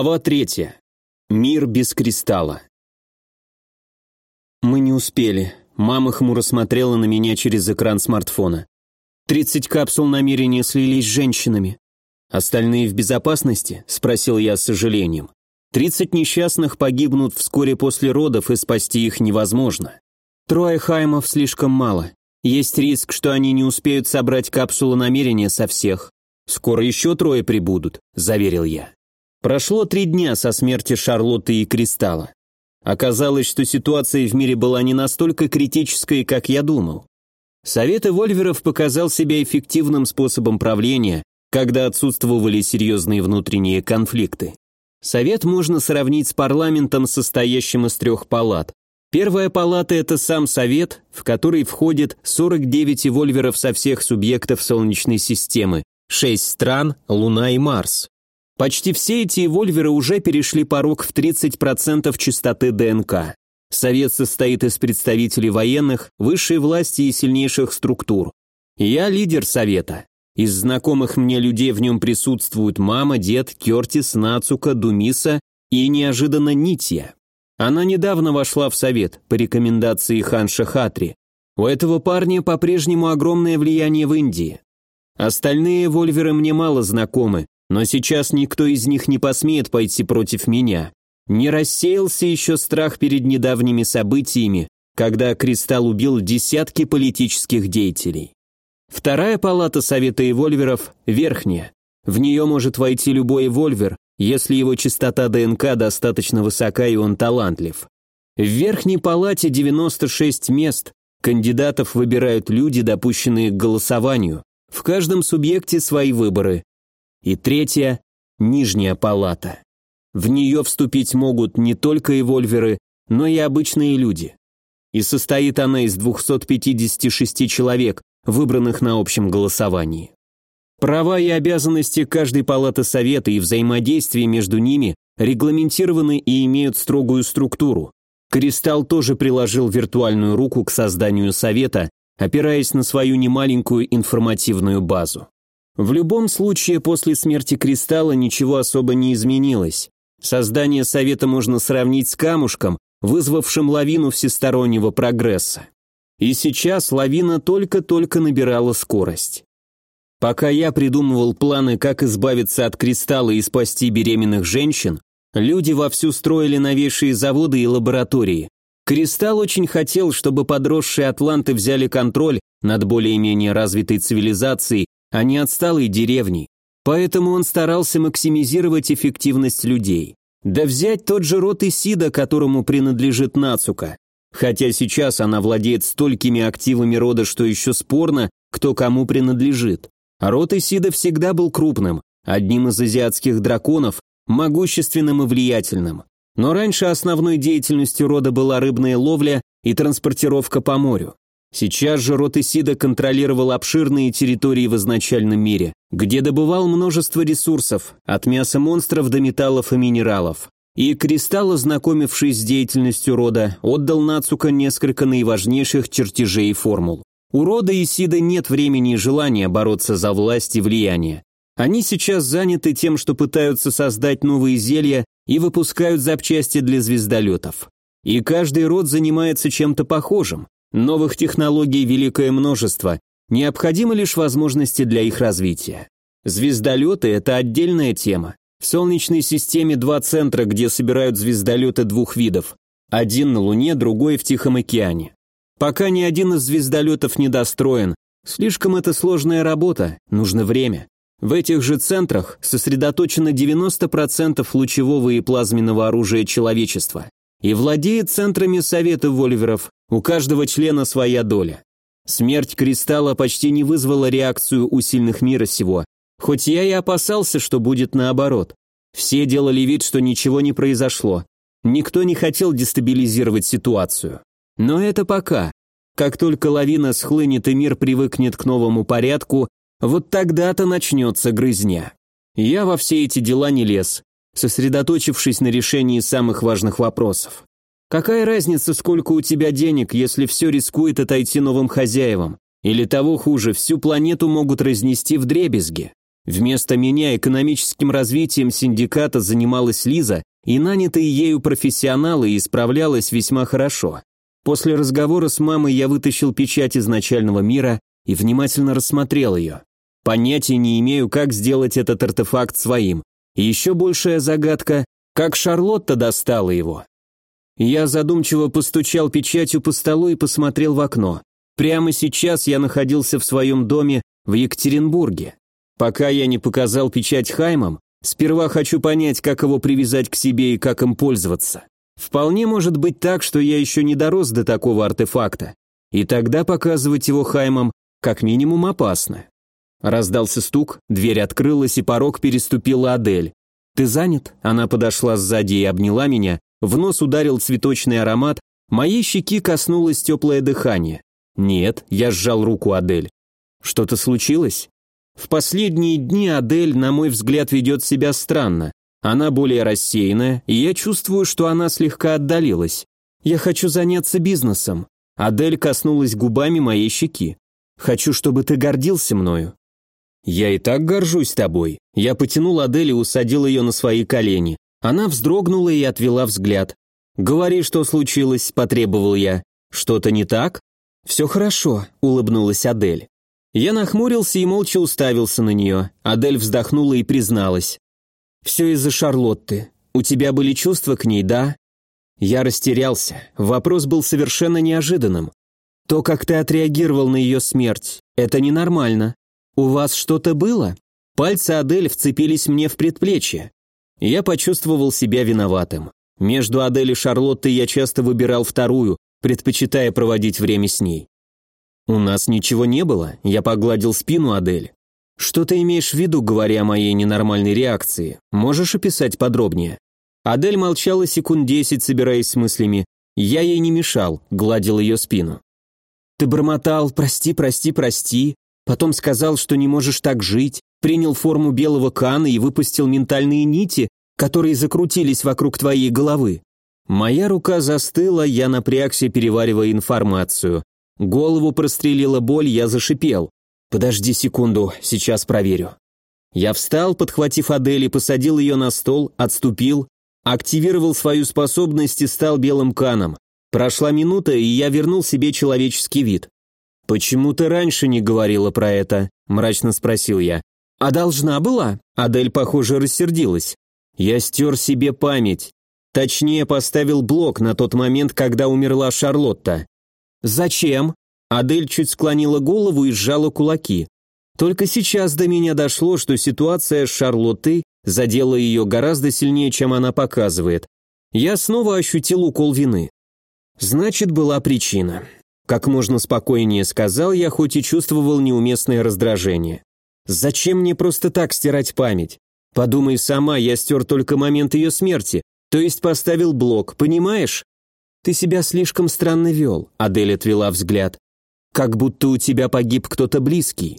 Глава третья. Мир без кристалла. Мы не успели. Мама хмуро смотрела на меня через экран смартфона. Тридцать капсул намерения слились с женщинами. Остальные в безопасности? Спросил я с сожалением. Тридцать несчастных погибнут вскоре после родов, и спасти их невозможно. Трое хаймов слишком мало. Есть риск, что они не успеют собрать капсулы намерения со всех. Скоро еще трое прибудут, заверил я. Прошло три дня со смерти Шарлотты и Кристалла. Оказалось, что ситуация в мире была не настолько критической, как я думал. Совет Вольверов показал себя эффективным способом правления, когда отсутствовали серьезные внутренние конфликты. Совет можно сравнить с парламентом, состоящим из трех палат. Первая палата – это сам Совет, в который входит 49 вольверов со всех субъектов Солнечной системы, 6 стран, Луна и Марс. Почти все эти эвольверы уже перешли порог в 30% частоты ДНК. Совет состоит из представителей военных, высшей власти и сильнейших структур. Я лидер совета. Из знакомых мне людей в нем присутствуют мама, дед, Кертис, Нацука, Думиса и неожиданно Нитья. Она недавно вошла в совет по рекомендации Ханша Хатри. У этого парня по-прежнему огромное влияние в Индии. Остальные вольверы мне мало знакомы, но сейчас никто из них не посмеет пойти против меня. Не рассеялся еще страх перед недавними событиями, когда Кристалл убил десятки политических деятелей. Вторая палата Совета Эвольверов – верхняя. В нее может войти любой Эвольвер, если его частота ДНК достаточно высока и он талантлив. В верхней палате 96 мест, кандидатов выбирают люди, допущенные к голосованию. В каждом субъекте свои выборы. И третья – нижняя палата. В нее вступить могут не только эвольверы, но и обычные люди. И состоит она из 256 человек, выбранных на общем голосовании. Права и обязанности каждой палаты совета и взаимодействие между ними регламентированы и имеют строгую структуру. Кристалл тоже приложил виртуальную руку к созданию совета, опираясь на свою немаленькую информативную базу. В любом случае, после смерти Кристалла ничего особо не изменилось. Создание Совета можно сравнить с камушком, вызвавшим лавину всестороннего прогресса. И сейчас лавина только-только набирала скорость. Пока я придумывал планы, как избавиться от Кристалла и спасти беременных женщин, люди вовсю строили новейшие заводы и лаборатории. Кристалл очень хотел, чтобы подросшие атланты взяли контроль над более-менее развитой цивилизацией а не отсталой деревней. Поэтому он старался максимизировать эффективность людей. Да взять тот же род Исида, которому принадлежит Нацука. Хотя сейчас она владеет столькими активами рода, что еще спорно, кто кому принадлежит. Род Исида всегда был крупным, одним из азиатских драконов, могущественным и влиятельным. Но раньше основной деятельностью рода была рыбная ловля и транспортировка по морю. Сейчас же род Исида контролировал обширные территории в изначальном мире, где добывал множество ресурсов, от мяса монстров до металлов и минералов. И Кристалл, ознакомившись с деятельностью рода, отдал Нацука несколько наиважнейших чертежей и формул. У рода Исида нет времени и желания бороться за власть и влияние. Они сейчас заняты тем, что пытаются создать новые зелья и выпускают запчасти для звездолетов. И каждый род занимается чем-то похожим, Новых технологий великое множество, необходимы лишь возможности для их развития. Звездолеты – это отдельная тема. В Солнечной системе два центра, где собирают звездолеты двух видов. Один на Луне, другой в Тихом океане. Пока ни один из звездолетов не достроен. Слишком это сложная работа, нужно время. В этих же центрах сосредоточено 90% лучевого и плазменного оружия человечества. И владеет центрами Совета Вольверов, у каждого члена своя доля. Смерть Кристалла почти не вызвала реакцию у сильных мира сего, хоть я и опасался, что будет наоборот. Все делали вид, что ничего не произошло. Никто не хотел дестабилизировать ситуацию. Но это пока. Как только лавина схлынет и мир привыкнет к новому порядку, вот тогда-то начнется грызня. Я во все эти дела не лез, сосредоточившись на решении самых важных вопросов. Какая разница, сколько у тебя денег, если все рискует отойти новым хозяевам? Или того хуже, всю планету могут разнести в дребезги? Вместо меня экономическим развитием синдиката занималась Лиза, и нанятые ею профессионалы исправлялась весьма хорошо. После разговора с мамой я вытащил печать изначального мира и внимательно рассмотрел ее. Понятия не имею, как сделать этот артефакт своим. И еще большая загадка, как Шарлотта достала его. Я задумчиво постучал печатью по столу и посмотрел в окно. Прямо сейчас я находился в своем доме в Екатеринбурге. Пока я не показал печать Хаймам, сперва хочу понять, как его привязать к себе и как им пользоваться. Вполне может быть так, что я еще не дорос до такого артефакта. И тогда показывать его Хаймам как минимум опасно. Раздался стук, дверь открылась и порог переступила Адель. «Ты занят?» Она подошла сзади и обняла меня, в нос ударил цветочный аромат, моей щеки коснулось теплое дыхание. «Нет», я сжал руку Адель. «Что-то случилось?» В последние дни Адель, на мой взгляд, ведет себя странно. Она более рассеянная, и я чувствую, что она слегка отдалилась. Я хочу заняться бизнесом. Адель коснулась губами моей щеки. Хочу, чтобы ты гордился мною. «Я и так горжусь тобой». Я потянул Адель и усадил ее на свои колени. Она вздрогнула и отвела взгляд. «Говори, что случилось», – потребовал я. «Что-то не так?» «Все хорошо», – улыбнулась Адель. Я нахмурился и молча уставился на нее. Адель вздохнула и призналась. «Все из-за Шарлотты. У тебя были чувства к ней, да?» Я растерялся. Вопрос был совершенно неожиданным. «То, как ты отреагировал на ее смерть, это ненормально. «У вас что-то было?» Пальцы Адель вцепились мне в предплечье. Я почувствовал себя виноватым. Между Адель и Шарлоттой я часто выбирал вторую, предпочитая проводить время с ней. «У нас ничего не было», я погладил спину Адель. «Что ты имеешь в виду, говоря о моей ненормальной реакции? Можешь описать подробнее?» Адель молчала секунд десять, собираясь с мыслями. Я ей не мешал, гладил ее спину. «Ты бормотал, прости, прости, прости, Потом сказал, что не можешь так жить, принял форму белого кана и выпустил ментальные нити, которые закрутились вокруг твоей головы. Моя рука застыла, я напрягся, переваривая информацию. Голову прострелила боль, я зашипел. «Подожди секунду, сейчас проверю». Я встал, подхватив Адель и посадил ее на стол, отступил, активировал свою способность и стал белым каном. Прошла минута, и я вернул себе человеческий вид. «Почему ты раньше не говорила про это?» – мрачно спросил я. «А должна была?» Адель, похоже, рассердилась. «Я стер себе память. Точнее, поставил блок на тот момент, когда умерла Шарлотта». «Зачем?» Адель чуть склонила голову и сжала кулаки. Только сейчас до меня дошло, что ситуация с Шарлоттой задела ее гораздо сильнее, чем она показывает. Я снова ощутил укол вины. Значит, была причина. Как можно спокойнее сказал я, хоть и чувствовал неуместное раздражение. Зачем мне просто так стирать память? Подумай сама, я стер только момент ее смерти, то есть поставил блок, понимаешь? Ты себя слишком странно вел, Адель отвела взгляд. Как будто у тебя погиб кто-то близкий.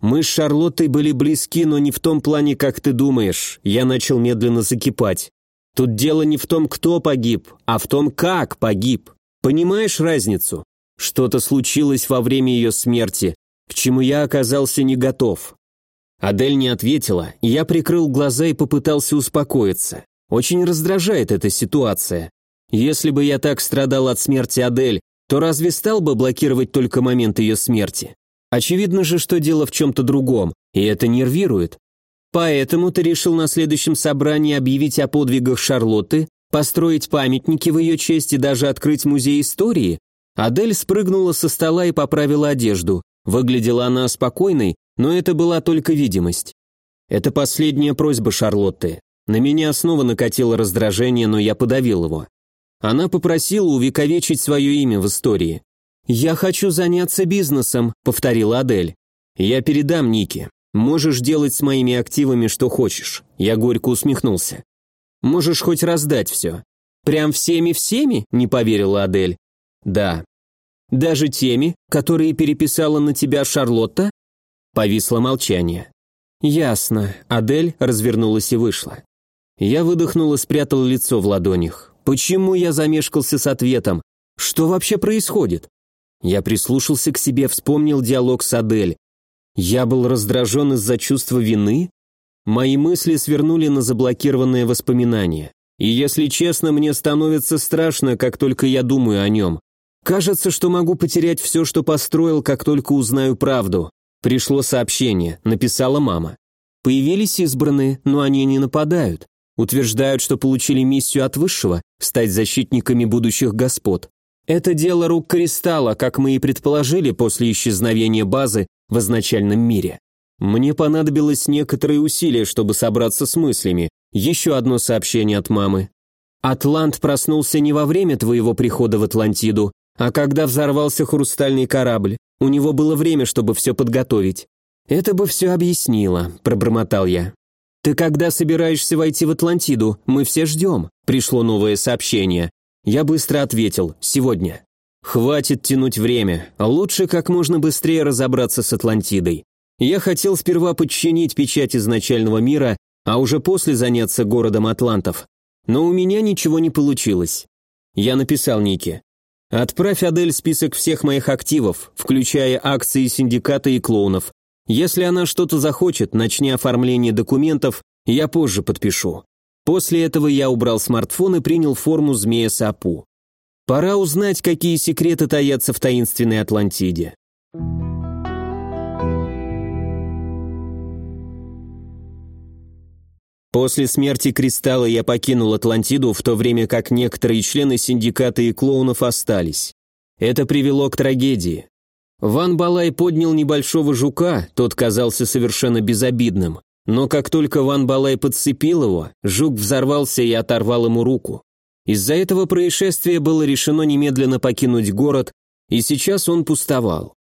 Мы с Шарлоттой были близки, но не в том плане, как ты думаешь. Я начал медленно закипать. Тут дело не в том, кто погиб, а в том, как погиб. Понимаешь разницу? Что-то случилось во время ее смерти, к чему я оказался не готов. Адель не ответила, я прикрыл глаза и попытался успокоиться. Очень раздражает эта ситуация. Если бы я так страдал от смерти Адель, то разве стал бы блокировать только момент ее смерти? Очевидно же, что дело в чем-то другом, и это нервирует. Поэтому ты решил на следующем собрании объявить о подвигах Шарлотты, построить памятники в ее честь и даже открыть музей истории? Адель спрыгнула со стола и поправила одежду. Выглядела она спокойной, но это была только видимость. Это последняя просьба Шарлотты. На меня снова накатило раздражение, но я подавил его. Она попросила увековечить свое имя в истории. «Я хочу заняться бизнесом», — повторила Адель. «Я передам Нике. Можешь делать с моими активами что хочешь». Я горько усмехнулся. «Можешь хоть раздать все». «Прям всеми-всеми?» — не поверила Адель. «Да, даже теми, которые переписала на тебя Шарлотта?» Повисло молчание. «Ясно». Адель развернулась и вышла. Я выдохнул и спрятал лицо в ладонях. «Почему я замешкался с ответом? Что вообще происходит?» Я прислушался к себе, вспомнил диалог с Адель. Я был раздражен из-за чувства вины? Мои мысли свернули на заблокированное воспоминание. И если честно, мне становится страшно, как только я думаю о нем. Кажется, что могу потерять все, что построил, как только узнаю правду. Пришло сообщение, написала мама. Появились избранные, но они не нападают. Утверждают, что получили миссию от Высшего – стать защитниками будущих господ. Это дело рук Кристалла, как мы и предположили после исчезновения базы в изначальном мире. Мне понадобилось некоторые усилия, чтобы собраться с мыслями. Еще одно сообщение от мамы. «Атлант проснулся не во время твоего прихода в Атлантиду, а когда взорвался хрустальный корабль. У него было время, чтобы все подготовить. «Это бы все объяснило», – пробормотал я. «Ты когда собираешься войти в Атлантиду? Мы все ждем», – пришло новое сообщение. Я быстро ответил «Сегодня». Хватит тянуть время, лучше как можно быстрее разобраться с Атлантидой. Я хотел сперва подчинить печать изначального мира, а уже после заняться городом Атлантов. Но у меня ничего не получилось. Я написал Нике. «Отправь Адель список всех моих активов, включая акции синдиката и клоунов. Если она что-то захочет, начни оформление документов, я позже подпишу. После этого я убрал смартфон и принял форму змея Сапу. Пора узнать, какие секреты таятся в таинственной Атлантиде. После смерти Кристалла я покинул Атлантиду, в то время как некоторые члены синдиката и клоунов остались. Это привело к трагедии. Ван Балай поднял небольшого жука, тот казался совершенно безобидным. Но как только Ван Балай подцепил его, жук взорвался и оторвал ему руку. Из-за этого происшествия было решено немедленно покинуть город, и сейчас он пустовал.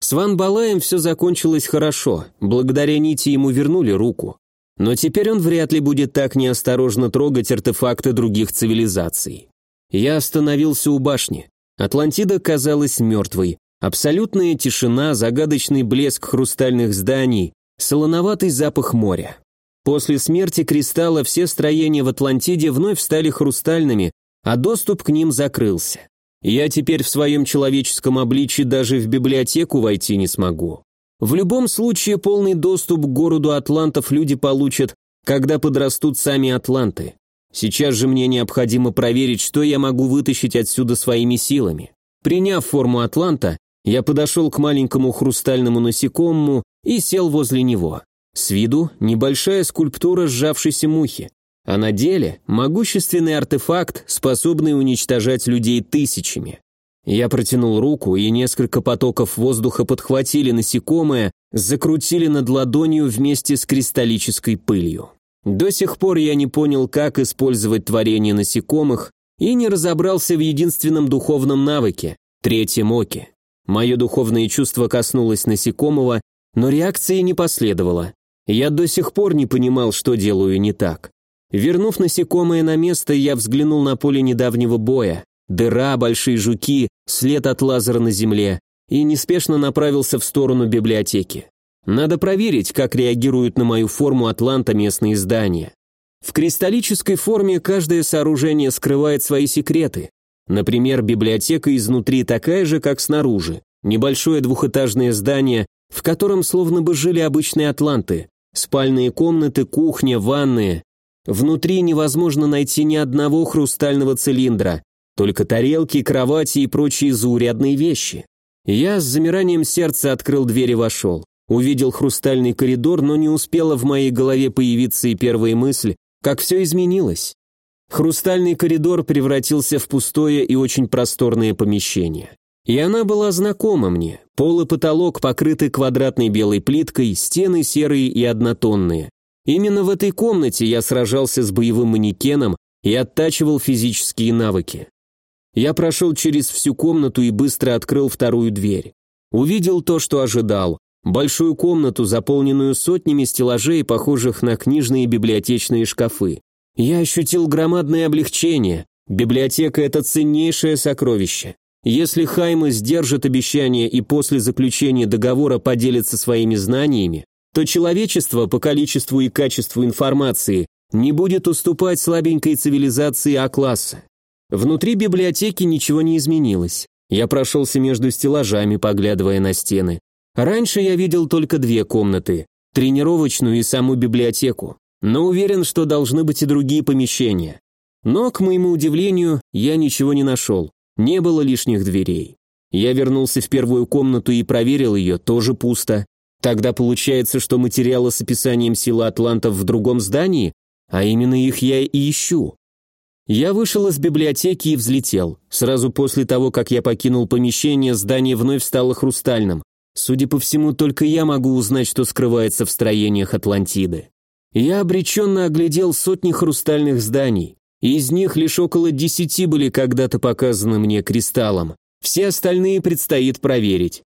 С Ван Балаем все закончилось хорошо, благодаря нити ему вернули руку. Но теперь он вряд ли будет так неосторожно трогать артефакты других цивилизаций. Я остановился у башни. Атлантида казалась мертвой, Абсолютная тишина, загадочный блеск хрустальных зданий, солоноватый запах моря. После смерти Кристалла все строения в Атлантиде вновь стали хрустальными, а доступ к ним закрылся. Я теперь в своем человеческом обличье даже в библиотеку войти не смогу. В любом случае полный доступ к городу атлантов люди получат, когда подрастут сами атланты. Сейчас же мне необходимо проверить, что я могу вытащить отсюда своими силами. Приняв форму атланта, я подошел к маленькому хрустальному насекомому и сел возле него. С виду небольшая скульптура сжавшейся мухи, а на деле могущественный артефакт, способный уничтожать людей тысячами. Я протянул руку, и несколько потоков воздуха подхватили насекомое, закрутили над ладонью вместе с кристаллической пылью. До сих пор я не понял, как использовать творение насекомых, и не разобрался в единственном духовном навыке – третьем оке. Мое духовное чувство коснулось насекомого, но реакции не последовало. Я до сих пор не понимал, что делаю не так. Вернув насекомое на место, я взглянул на поле недавнего боя. Дыра, большие жуки, след от лазера на земле и неспешно направился в сторону библиотеки. Надо проверить, как реагируют на мою форму Атланта местные здания. В кристаллической форме каждое сооружение скрывает свои секреты. Например, библиотека изнутри такая же, как снаружи. Небольшое двухэтажное здание, в котором словно бы жили обычные атланты. Спальные комнаты, кухня, ванные. Внутри невозможно найти ни одного хрустального цилиндра, только тарелки, кровати и прочие заурядные вещи. Я с замиранием сердца открыл дверь и вошел. Увидел хрустальный коридор, но не успела в моей голове появиться и первая мысль, как все изменилось. Хрустальный коридор превратился в пустое и очень просторное помещение. И она была знакома мне. Пол и потолок покрыты квадратной белой плиткой, стены серые и однотонные. Именно в этой комнате я сражался с боевым манекеном и оттачивал физические навыки. Я прошел через всю комнату и быстро открыл вторую дверь. Увидел то, что ожидал. Большую комнату, заполненную сотнями стеллажей, похожих на книжные библиотечные шкафы. Я ощутил громадное облегчение. Библиотека – это ценнейшее сокровище. Если Хайма сдержит обещание и после заключения договора поделится своими знаниями, то человечество по количеству и качеству информации не будет уступать слабенькой цивилизации А-класса. Внутри библиотеки ничего не изменилось. Я прошелся между стеллажами, поглядывая на стены. Раньше я видел только две комнаты, тренировочную и саму библиотеку, но уверен, что должны быть и другие помещения. Но, к моему удивлению, я ничего не нашел, не было лишних дверей. Я вернулся в первую комнату и проверил ее, тоже пусто. Тогда получается, что материалы с описанием силы атлантов в другом здании, а именно их я и ищу. Я вышел из библиотеки и взлетел. Сразу после того, как я покинул помещение, здание вновь стало хрустальным. Судя по всему, только я могу узнать, что скрывается в строениях Атлантиды. Я обреченно оглядел сотни хрустальных зданий. Из них лишь около десяти были когда-то показаны мне кристаллом. Все остальное предстоит проверить.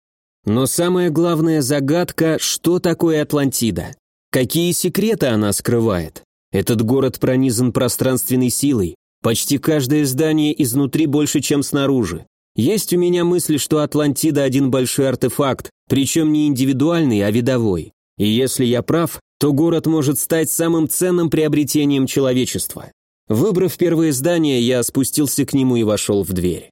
Но самая главная загадка, что такое Атлантида? Какие секреты она скрывает? Этот город пронизан пространственной силой. Почти каждое здание изнутри больше, чем снаружи. Есть у меня мысль, что Атлантида один большой артефакт, причем не индивидуальный, а видовой. И если я прав, то город может стать самым ценным приобретением человечества. Выбрав первое здание, я спустился к нему и вошел в дверь.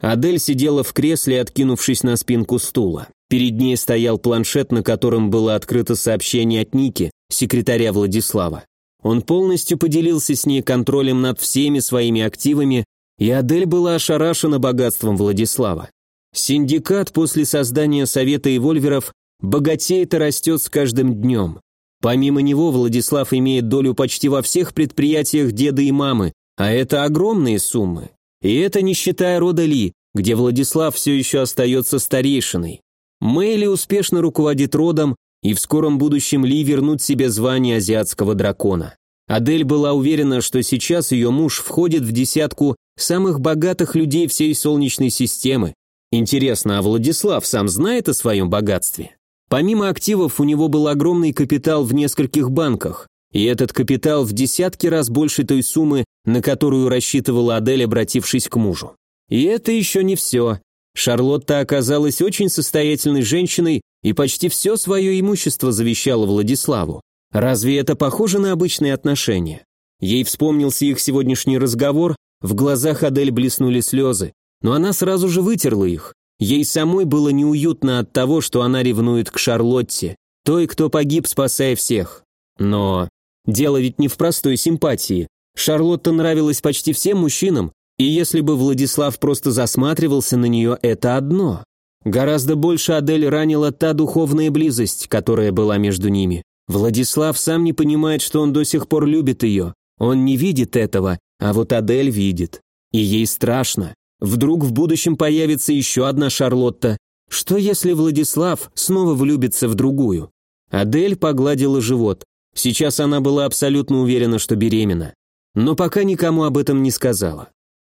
Адель сидела в кресле, откинувшись на спинку стула. Перед ней стоял планшет, на котором было открыто сообщение от Ники, секретаря Владислава. Он полностью поделился с ней контролем над всеми своими активами, и Адель была ошарашена богатством Владислава. Синдикат после создания Совета Эвольверов богатеет и растет с каждым днем. Помимо него Владислав имеет долю почти во всех предприятиях деда и мамы, а это огромные суммы. И это не считая рода Ли, где Владислав все еще остается старейшиной. Мэйли успешно руководит родом, и в скором будущем Ли вернут себе звание азиатского дракона. Адель была уверена, что сейчас ее муж входит в десятку самых богатых людей всей Солнечной системы. Интересно, а Владислав сам знает о своем богатстве? Помимо активов, у него был огромный капитал в нескольких банках, и этот капитал в десятки раз больше той суммы, на которую рассчитывала Адель, обратившись к мужу. И это еще не все. Шарлотта оказалась очень состоятельной женщиной и почти все свое имущество завещала Владиславу. Разве это похоже на обычные отношения? Ей вспомнился их сегодняшний разговор, в глазах Адель блеснули слезы, но она сразу же вытерла их. Ей самой было неуютно от того, что она ревнует к Шарлотте, той, кто погиб, спасая всех. Но дело ведь не в простой симпатии. Шарлотта нравилась почти всем мужчинам, и если бы Владислав просто засматривался на нее, это одно. Гораздо больше Адель ранила та духовная близость, которая была между ними. Владислав сам не понимает, что он до сих пор любит ее. Он не видит этого, а вот Адель видит. И ей страшно. Вдруг в будущем появится еще одна Шарлотта. Что если Владислав снова влюбится в другую? Адель погладила живот. Сейчас она была абсолютно уверена, что беременна. Но пока никому об этом не сказала.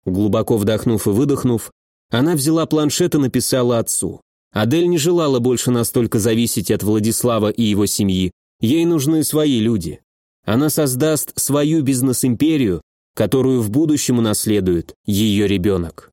Глубоко вдохнув и выдохнув, она взяла планшет и написала отцу. Адель не желала больше настолько зависеть от Владислава и его семьи. Ей нужны свои люди. Она создаст свою бизнес-империю, которую в будущем унаследует ее ребенок.